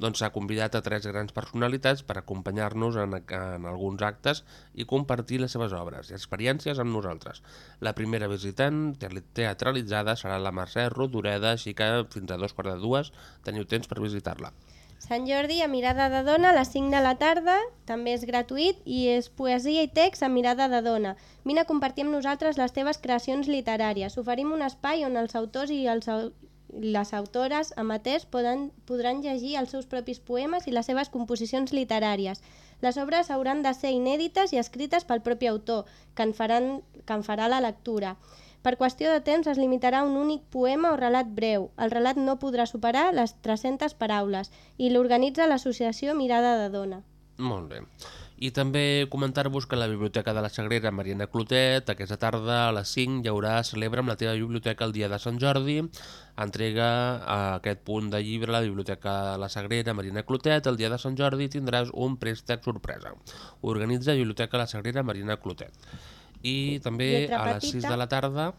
doncs, s'ha convidat a tres grans personalitats per acompanyar-nos en, en alguns actes i compartir les seves obres i experiències amb nosaltres. La primera visitant teat- teatralitzada serà la Mercè Rodoreda, així que fins a dos quarts de dues teniu temps per visitar-la. Sant Jordi a Mirada de Dona a les 5 de la tarda, també és gratuït i és poesia i text a Mirada de Dona. Vine a compartir amb nosaltres les teves creacions literàries. Oferim un espai on els autors i els, les autores amateurs poden, podran llegir els seus propis poemes i les seves composicions literàries. Les obres hauran de ser inèdites i escrites pel propi autor, que en, faran, que en farà la lectura. Per qüestió de temps es limitarà un únic poema o relat breu. El relat no podrà superar les 300 paraules i l'organitza l'associació Mirada de Dona. Molt bé. I també comentar-vos que la Biblioteca de la Sagrera Mariana Clotet, aquesta tarda a les 5 hi haurà Celebra amb la teva biblioteca el dia de Sant Jordi, entrega a aquest punt de llibre la Biblioteca de la Sagrera Mariana Clotet, el dia de Sant Jordi tindràs un préstec sorpresa. Organitza Biblioteca La Sagrera Mariana Clotet. I també Lletra a les 6 petita. de la tarda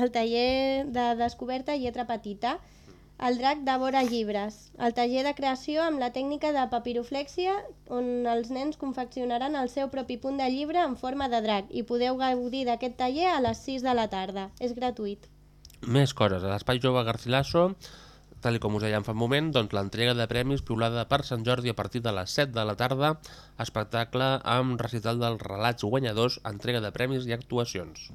El taller de descoberta lletra petita. El drac devora llibres. El taller de creació amb la tècnica de papiroflèxia on els nens confeccionaran el seu propi punt de llibre en forma de drac i podeu gaudir d'aquest taller a les 6 de la tarda. És gratuït. Més coses. A l'Espai Jove Garcilaso, tal com us dèiem fa un moment, doncs l'entrega de premis piulada per Sant Jordi a partir de les 7 de la tarda, espectacle amb recital dels relats guanyadors, entrega de premis i actuacions.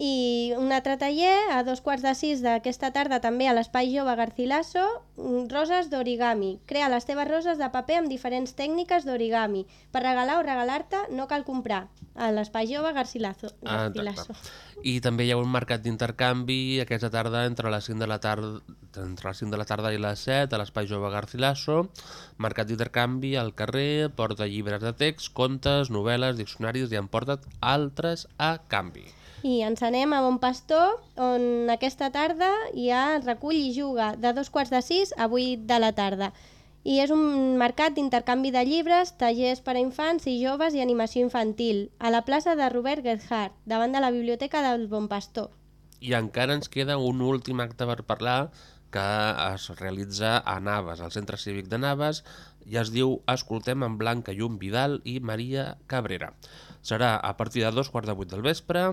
I un altre taller, a dos quarts de sis d'aquesta tarda també a l'Espai Jove Garcilaso, mm, roses d'origami. Crea les teves roses de paper amb diferents tècniques d'origami. Per regalar o regalar-te no cal comprar. A l'Espai Jove Garcilaso. Ah, Garcilaso. I també hi ha un mercat d'intercanvi aquesta tarda entre les 5 de la tarda entre les 5 de la tarda i les 7 a l'Espai Jove Garcilaso, mercat d'intercanvi al carrer, porta llibres de text, contes, novel·les, diccionaris i emporta't altres a canvi. I ens anem a Bon Pastor, on aquesta tarda hi ha recull i juga de dos quarts de sis a vuit de la tarda. I és un mercat d'intercanvi de llibres, tallers per a infants i joves i animació infantil, a la plaça de Robert Gerhardt, davant de la biblioteca del Bon Pastor. I encara ens queda un últim acte per parlar que es realitza a Naves, al Centre Cívic de Naves, i es diu Escoltem en Blanca Llum Vidal i Maria Cabrera. Serà a partir de dos quarts de vuit del vespre,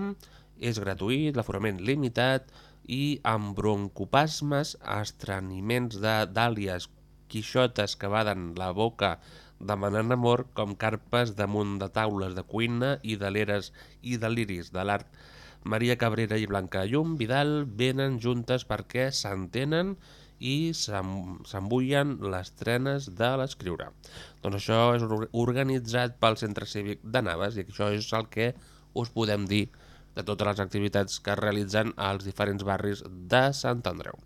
és gratuït, l'aforament limitat i amb broncopasmes, estreniments de dàlies, quixotes que baden la boca demanant amor com carpes damunt de taules de cuina i deleres i deliris de l'art Maria Cabrera i Blanca Llum Vidal venen juntes perquè s'entenen i s'em- s'embullen les trenes de l'escriure. Doncs això és or- organitzat pel Centre Cívic de Naves i això és el que us podem dir de totes les activitats que es realitzen als diferents barris de Sant Andreu.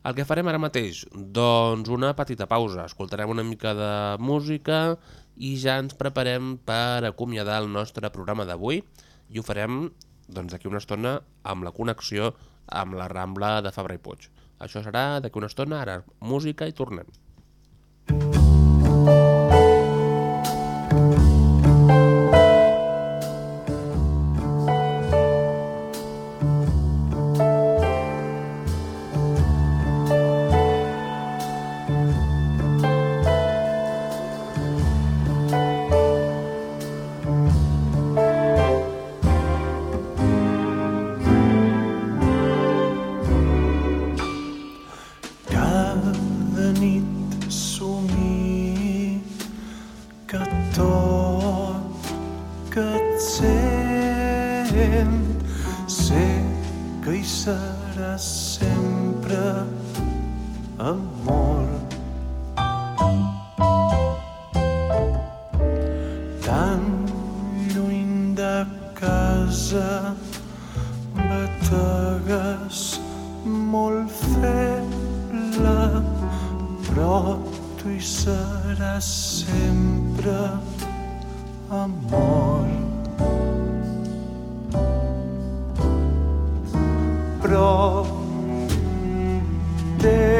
El que farem ara mateix? Doncs una petita pausa. Escoltarem una mica de música i ja ens preparem per acomiadar el nostre programa d'avui i ho farem doncs, d'aquí una estona amb la connexió amb la Rambla de Fabra i Puig. Això serà d'aquí una estona, ara música i tornem. Cada molt feble, però tu hi seràs sempre, amor. Però Déu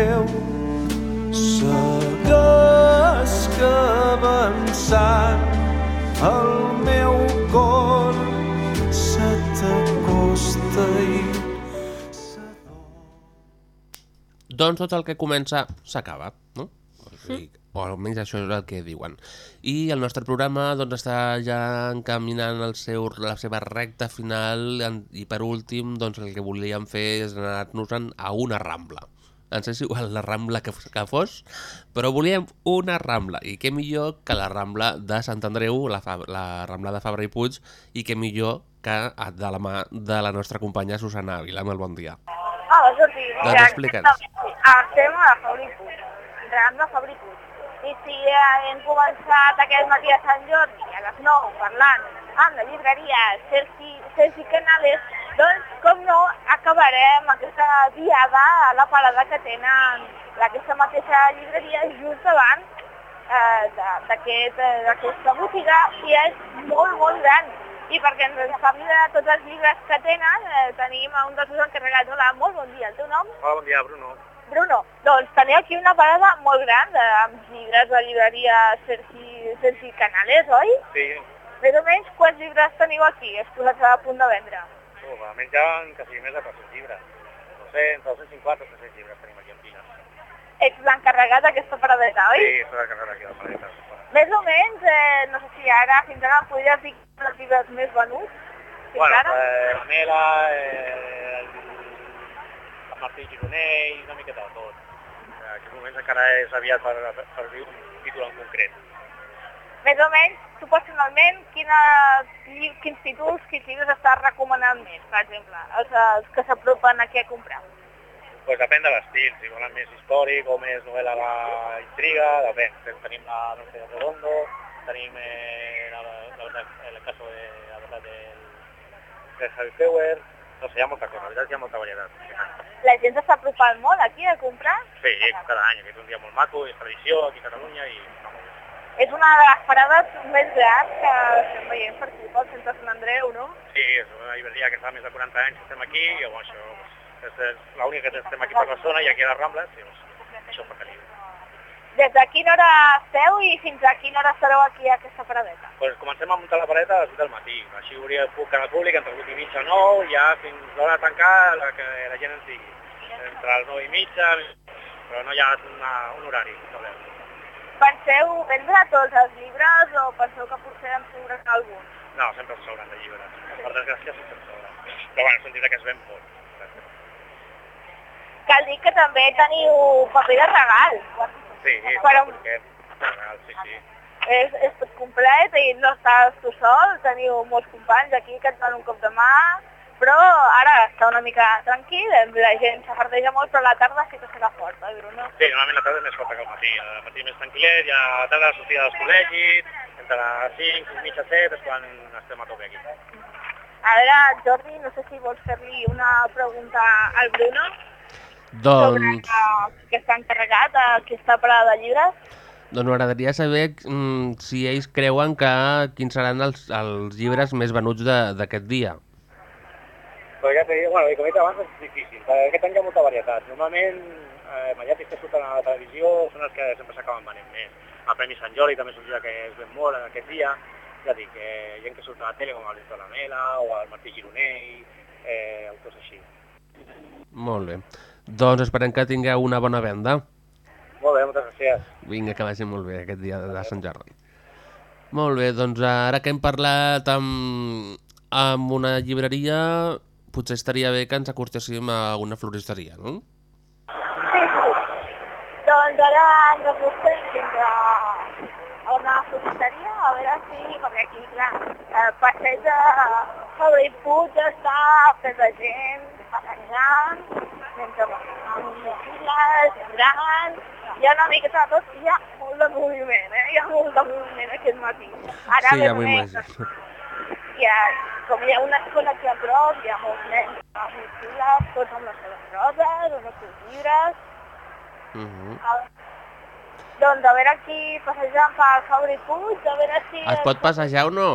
Doncs tot el que comença s'acaba, no? O, almenys això és el que diuen. I el nostre programa doncs, està ja encaminant el seu, la seva recta final i per últim doncs, el que volíem fer és anar-nos-en a una rambla. Ens és igual la rambla que, que fos, però volíem una rambla. I què millor que la rambla de Sant Andreu, la, Fa- la rambla de Fabra i Puig, i què millor que de la mà de la nostra companya Susana Ávila. Molt bon dia. Hola, Jordi. Doncs explica'ns. Estem a Fabri Puig, entrant de Fabri Puig. I si hem començat aquest matí a Sant Jordi, a les 9, parlant amb la llibreria Sergi, Sergi Canales, doncs, com no, acabarem aquesta diada a la parada que tenen d'aquesta mateixa llibreria just davant eh, eh, d'aquesta botiga i és molt, molt gran. I perquè ens parli de tots els llibres que tenen, eh, tenim a un dels seus encarregats. Hola, molt bon dia. El teu nom? Hola, bon dia, Bruno. Bruno. Doncs teniu aquí una parada molt gran de, amb llibres de llibreria Sergi, Sergi Canales, oi? Sí, Més o menys quants llibres teniu aquí exposats a punt de vendre? uf, almenys ja quasi més de 400 llibres. No sé, entre 250 o 300 llibres tenim aquí en Pina. Ets l'encarregat d'aquesta paradeta, oi? Sí, soc de la paradeta. Més o menys, eh, no sé si ara, fins ara, em podries dir els llibres més venuts? Fins Bueno, ara? eh, la Mela, eh, el, Martí Gironell, una miqueta de tot. En aquests moments encara és aviat per, per dir un títol en concret. Més o menys, tu personalment, quina, lli- quins títols, quins llibres estàs recomanant més, per exemple, els, els que s'apropen aquí a comprar? Pues depèn de l'estil, si volen més històric o més novel·la intriga, depèn. Tenim la Noche de Redondo, tenim eh, la, la, verdad, el caso de la verdad del, de Javi Feuer, no sé, hi ha molta cosa, la veritat hi ha molta varietat. La gent s'està apropant molt aquí a comprar? Sí, cada any, aquest és un dia molt maco, és tradició aquí a Catalunya i És una de les parades més grans que estem veient per aquí, pel centre Sant Andreu, no? sí, és una llibreria que fa més de 40 anys que estem aquí i bueno, això és, és l'única que estem aquí per la zona i aquí a les Rambles i doncs, això fa feliç. Des de quina hora esteu i fins a quina hora estareu aquí a aquesta paradeta? Pues comencem a muntar la pareta a les 8 del matí, així hauria el canal públic entre 8 i mitja 9, ja fins l'hora de tancar la que la gent ens digui. Entre les 9 i mitja, però no hi ha una, un horari establert. Penseu vendre tots els llibres o penseu que potser en sobren alguns? No, sempre sobren de llibres. Per desgràcia sempre sobren. Però bueno, és un llibre que es ven molt. Cal dir que també teniu paper de regal. Sí, Però- perquè, sí, sí. És, és tot complet i no estàs tu sol, teniu molts companys aquí que et donen un cop de mà, però ara està una mica tranquil, la gent s'afardeja molt, però la tarda sí que serà forta, Bruno. Sí, normalment la tarda és més forta que el matí. El matí més tranquil·let, ja a la tarda la sortida dels col·legis, entre les 5, 5 mitja, 7 és quan estem a tope aquí. A veure, Jordi, no sé si vols fer-li una pregunta al Bruno Doncs, uh, que està encarregat d'aquesta parada de llibres. doncs m'agradaria saber mm, si ells creuen que quins seran els, els llibres més venuts de- d'aquest dia. Però ja t'he dit, bueno, com he dit abans, és difícil, perquè aquest any hi ha molta varietat. Normalment, eh, mediàtics que surten a la televisió són els que sempre s'acaben venent més. El Premi Sant Jordi també és un que es ven molt en aquest dia. Ja dic, eh, gent que surt a la tele com el Víctor Lamela o el Martí Gironell, eh, autors així. Molt bé. Doncs esperem que tingueu una bona venda. Molt bé, moltes gràcies. Vinga, que vagi molt bé aquest dia de Sant Jordi. Molt bé, doncs ara que hem parlat amb, amb una llibreria, potser estaria bé que ens acostéssim a una floristeria, no? Sí, sí. Doncs ara ens acostem fins a, a una floristeria, a veure si, perquè aquí, clar, el passeig de Fabra i Puig està ple de gent, passejant, mentre mochiles, gran, hi ha una miqueta de tot, hi ha molt de moviment, eh? Hi ha molt de moviment aquest matí. Ara Sí, ja més hi ha, com hi ha una escola aquí a prop, hi ha molts nens amb motxilles, tots amb les seves roses, amb els seus llibres. Uh -huh. Ah, doncs a veure aquí passejant pel Fabri Puig, a veure si... Es pot passejar o no?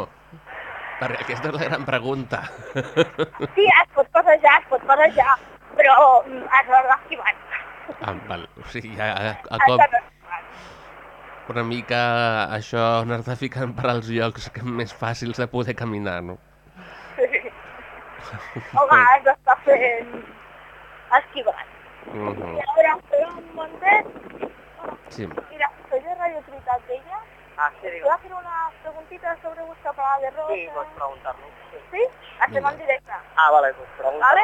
Perquè aquesta és la gran pregunta. Sí, es (laughs) passejar, es pot passejar, però mm, has d'anar esquivant. Ah, val. O sigui, a, a, a cop una mica això anar-te ficant per als llocs que més fàcils de poder caminar, no? Home, has d'estar fent esquivant. Uh I -huh. a veure, espera un momentet. Sí. Mira, soy de Radio Trinitat Vella. Ah, sí, digo. ¿Puedo hacer unas preguntitas sobre vuestra parada de rosa? Sí, pots preguntar-lo. ¿Sí? Hacemos en directe. Ah, vale, doncs pregunta. Vale.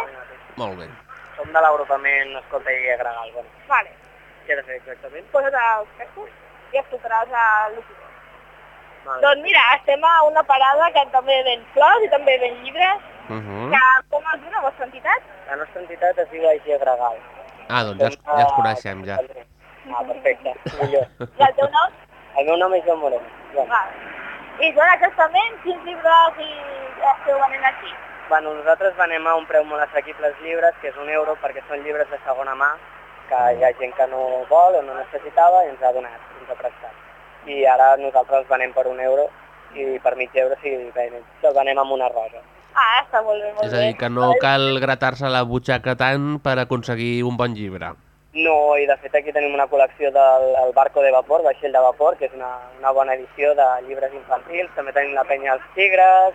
Molt bé. Som de l'agrupament Escolta i Gregal. Bueno, Vale. què he de fer exactament? Pues ara els cascos i escoltaràs a l'oficina. Vale. Doncs mira, estem a una parada que també ven flors i també ven llibres. Uh -huh. Que, com es diu la vostra entitat? La nostra entitat es diu Així Gregal. Ah, doncs ja, es- ja ens coneixem, ja. Ah, perfecte, millor. I el teu nom? El meu nom és Joan Moreno. Joan. Vale. I són exactament quins llibres i esteu venent aquí? Bueno, nosaltres venem a un preu molt assequible els llibres, que és un euro, perquè són llibres de segona mà, que hi ha gent que no vol o no necessitava i ens ha donat, ens ha prestat. I ara nosaltres venem per un euro i per mig euro si venem, venem amb una rosa. Ah, està molt bé, molt És a bé. dir, que no cal gratar-se la butxaca tant per aconseguir un bon llibre. No, i de fet aquí tenim una col·lecció del el Barco de Vapor, Vaixell de Vapor, que és una, una bona edició de llibres infantils. També tenim la penya als tigres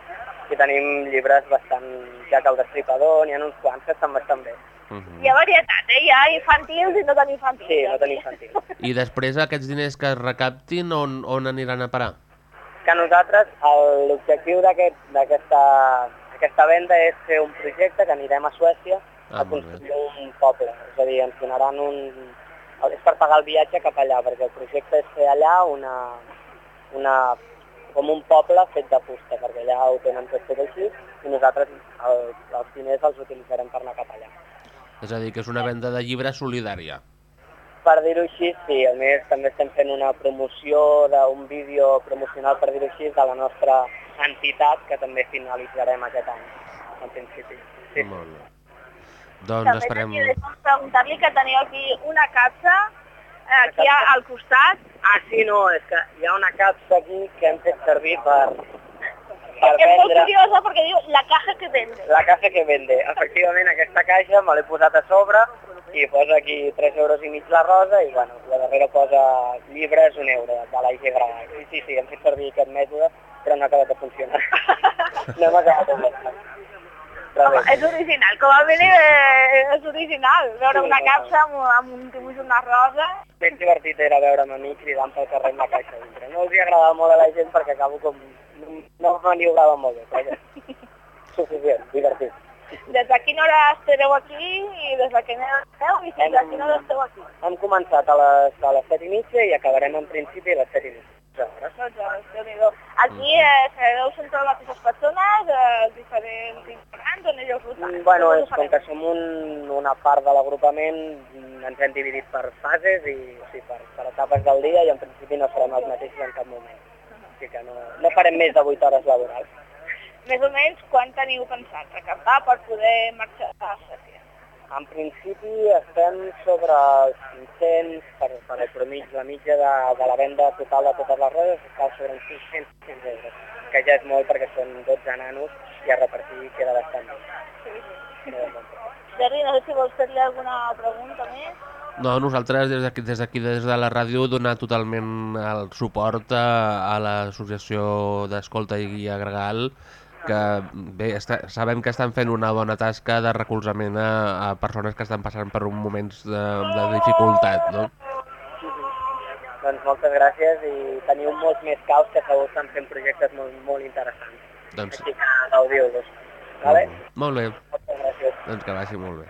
i tenim llibres bastant... Jack el Destripador, n'hi ha uns quants que estan bastant bé. Hi ha varietat, eh? Hi ha infantils i no tan infantils. Sí, no tan infantils. I després aquests diners que es recaptin, on, on aniran a parar? Que nosaltres, l'objectiu d'aquest- d'aquesta aquesta venda és fer un projecte que anirem a Suècia Ah, a construir un poble. És a dir, ens donaran un... És per pagar el viatge cap allà, perquè el projecte és fer allà una, una, com un poble fet de fusta, perquè allà ho tenen tot, tot així, i nosaltres el, els diners els utilitzarem per anar cap allà. És a dir, que és una venda de llibres solidària. Per dir-ho així, sí. A més, també estem fent una promoció d'un vídeo promocional, per dir-ho així, de la nostra entitat, que també finalitzarem aquest any, en principi. Sí. Molt bé. Doncs També esperem... de preguntar-li que teniu aquí una capsa eh, aquí capsa? al costat. Ah, sí, no, és que hi ha una capsa aquí que hem fet servir per, per és molt vendre curiosa perquè diu la caja que vende. la caja que vende. Efectivament, aquesta caixa me l'he posat a sobre i posa aquí 3 euros i mig la rosa i, bueno, la darrere posa llibres un euro de l'AIG Gregal. Sí, sí, sí, hem fet servir aquest mètode, però no ha acabat de funcionar. (laughs) no hem acabat de funcionar. Però és original, com a mínim eh, és original. Veure Sí, una capsa amb, amb un dibuix d'una rosa. ben divertit era veure'm a mi cridant pel carrer amb la caixa dintre. No els hi agradava molt a la gent perquè acabo com... No em maniobrava molt bé, però ja. Suficient, divertit. Des de quina hora espereu aquí i des de quina hora esteu i fins a quina hora esteu aquí? Hem començat a les, a les 7 i mitja i acabarem en principi a les 7 i mitja. 12 hores, Déu-n'hi-do. Aquí eh, sabeu són totes les mateixes persones, eh, diferents integrants, on ells us Mm, Bueno, és, com que som un, una part de l'agrupament, mm, ens hem dividit per fases i o sigui, per, per etapes del dia i en principi no serem els mateixos en cap moment. O sigui que no, no farem més de 8 hores laborals. Més o menys quan teniu pensat recaptar per poder marxar a Suècia? En principi estem sobre els 500, per, per el promig, la mitja de, de la venda total de totes les rodes està sobre uns 500, 500 euros, que ja és molt perquè són 12 nanos i a repartir queda bastant bé. Bastant bé. Jerry, no sé si vols fer-li alguna pregunta més. No, nosaltres des d'aquí, des d'aquí, des de la ràdio, donar totalment el suport a, a l'associació d'Escolta i Guia Gregal, que bé, està, sabem que estan fent una bona tasca de recolzament a, a persones que estan passant per un moments de, de dificultat, no? Doncs moltes gràcies i teniu molts més caus que segur estan fent projectes molt, molt interessants. Doncs, Així que gaudiu-los. Vale? molt bé, Moltes gràcies. doncs que vagi molt bé.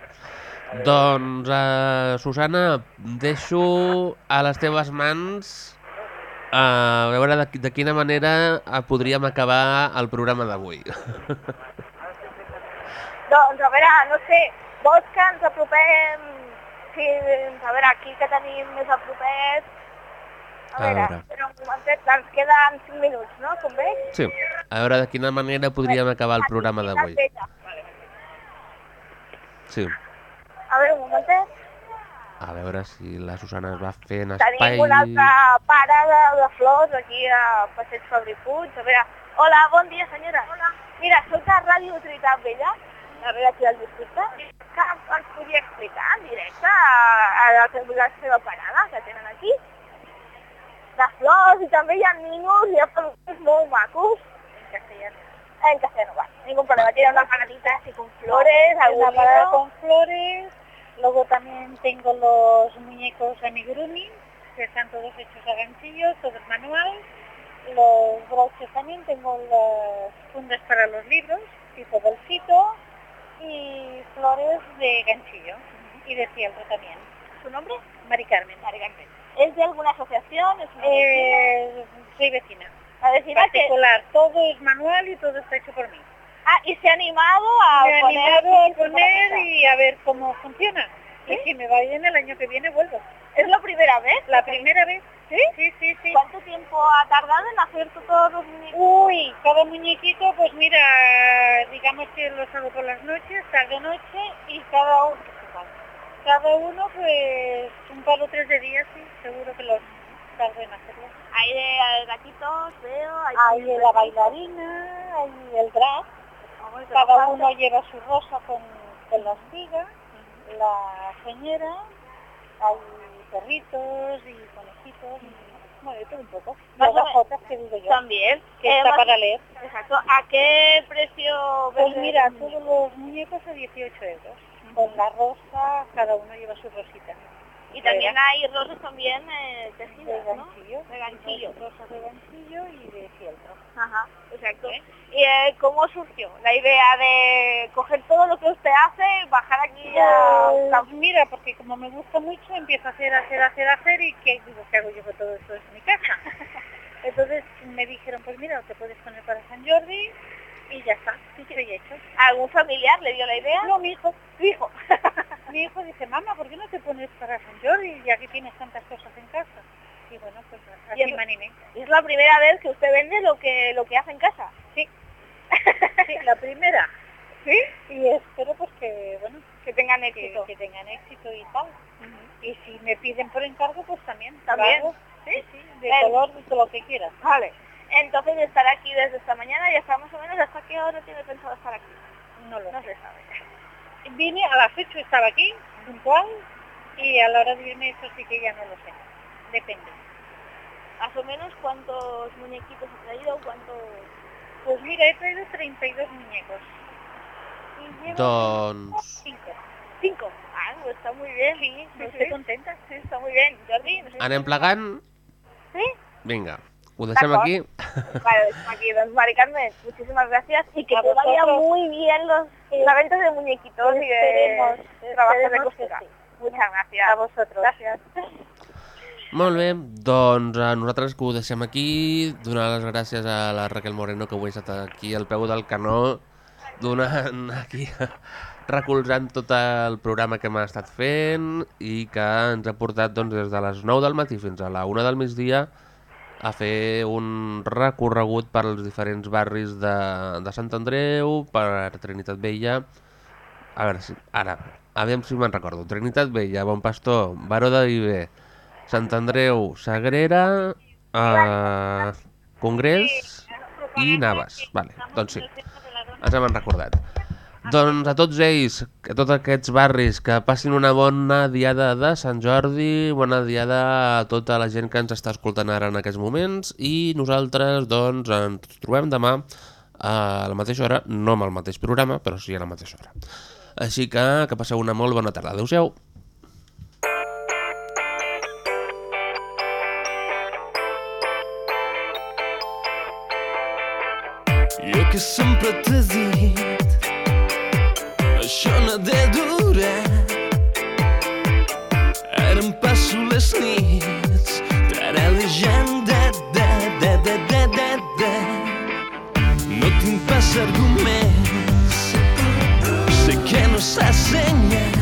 Doncs, uh, Susana, deixo a les teves mans a veure de, de quina manera eh, podríem acabar el programa d'avui. (laughs) Doncs, a veure, no sé, vols que ens apropem fins, a veure, aquí que tenim més a propet, A, A veure, veure. però un momentet, ens queden 5 minuts, no? Convé? Sí. A veure de quina manera podríem acabar el programa d'avui. Sí. A veure, un momentet. A veure si la Susana es va fent Tenim espai... un altre pare de, de flors aquí a Passeig Fabri Puig. A veure, hola, bon dia senyora. Hola. Mira, soc de Ràdio Trinitat Vella, darrere aquí del districte, que ens podia explicar en directe a, a la, la seva parada que tenen aquí. De flors i també hi ha ninos, hi ha pelucs molt macos. En castellano. En castellano, va. Ningún problema. Tiene una paradita así con flores, algún Una parada con flores, luego también tengo los muñecos amigurumi, que están todos hechos a ganchillos, todo es manual. Los broches también, tengo las fundas para los libros, tipo bolsito, y flores de ganchillo, y de fieltro también. ¿Su nombre? Mari Carmen. Mari Carmen. ¿Es de alguna asociación? ¿Es una Eh, soy vecina. La vecina que- Particular, todo es manual y todo está hecho por mí. Ah, y se ha animado a Me poner animado a poner y a ver cómo funciona. Y si me va bien el año que viene vuelvo. ¿Es la primera vez? La primera vez. ¿Sí? Sí, sí, sí. ¿Cuánto tiempo ha tardado en hacer todos los muñecos? Uy, cada muñequito, pues mira, digamos que los hago por las noches, tarde noche, y cada uno, cada uno pues un par o tres de días, sí, seguro que los tardo en hacerlo. Hay de eh, gatitos, veo. Hay, Hay de la bailarina, hay el drag, cada uno lleva su rosa con, con la espiga, la señora, hay perritos y conejitos, bueno, todo un poco. Más Las gajotas que digo yo. También. Que Eh, está más- para leer. Exacto. ¿A qué precio Pues mira, todos los muñecos a 18 euros. Con la rosa, cada uno lleva su rosita. Y también hay rosas también eh, tejidas, de ¿no? ganchillo. De ganchillo. Rosas de ganchillo y de fieltro. Ajá, exacto. ¿Y eh, cómo surgió la idea de coger todo lo que usted hace, bajar aquí a... Pues mira, porque como me gusta mucho, empiezo a hacer, hacer, hacer, hacer y ¿qué, digo, ¿qué hago yo con todo esto en mi casa? (laughs) Entonces me dijeron, pues mira, te puedes poner para San Jordi y ya está, dicho y hecho. ¿Algún familiar le dio la idea? No, mi hijo. ¿Tu hijo? (laughs) mi hijo dice, mamá, ¿por qué no te pones para San Jordi ya que tienes tantas cosas en casa? Y bueno, pues así Y me animé. ¿Y es la primera vez que usted vende lo que lo que hace en casa? Sí. Sí, la primera. (laughs) ¿Sí? Y espero pues que, bueno, Que tengan éxito. que tengan éxito y tal. Y si me piden por encargo, pues también. También. ¿Sí? Sí, de El- color, de lo que quieras. Vale. Entonces estará aquí desde esta mañana y hasta más o menos hasta qué hora tiene pensado estar aquí. No lo No sé. se sabe. Vine a las 8, estaba aquí, puntual, y a la hora de irme eso sí que ya no lo sé. Depende. Más o menos cuántos muñequitos ha traído, cuántos... Pues mira, he traído 32 muñecos. Y llevo Doncs... 5. Cinco. Ah, pues está muy bien. Sí, sí, estoy sí. contenta. Sí, está muy bien. Jordi, no sé si- Anem plegant? ¿Sí? Vinga, ho deixem aquí. (laughs) Vale, aquí, doncs, Mari Carmen, muchísimas gracias y que te vaya muy bien los, la venta de muñequitos y de trabajos de costura. sí. Muchas gracias. A vosotros. Gracias. Molt bé, doncs a nosaltres que ho deixem aquí, donar les gràcies a la Raquel Moreno que avui ha estat aquí al peu del canó, donant (laughs) aquí, recolzant tot el programa que hem estat fent i que ens ha portat doncs, des de les 9 del matí fins a la 1 del migdia a fer un recorregut per als diferents barris de, de Sant Andreu, per Trinitat Vella, a veure si, ara, aviam si me'n recordo, Trinitat Vella, Bon Pastor, Baró de Viver, Sant Andreu, Sagrera, eh, Congrés i Navas. Vale, doncs sí, ens hem recordat. Doncs a tots ells, a tots aquests barris, que passin una bona diada de Sant Jordi, bona diada a tota la gent que ens està escoltant ara en aquests moments i nosaltres doncs ens trobem demà a la mateixa hora, no amb el mateix programa, però sí a la mateixa hora. Així que que passeu una molt bona tarda. Adéu-siau. Que sempre t'he dit Això no de durar Ara em passo les nits Taralejant da, da, da, da, da, da, da. No tinc pas arguments Sé que no s'ha senyat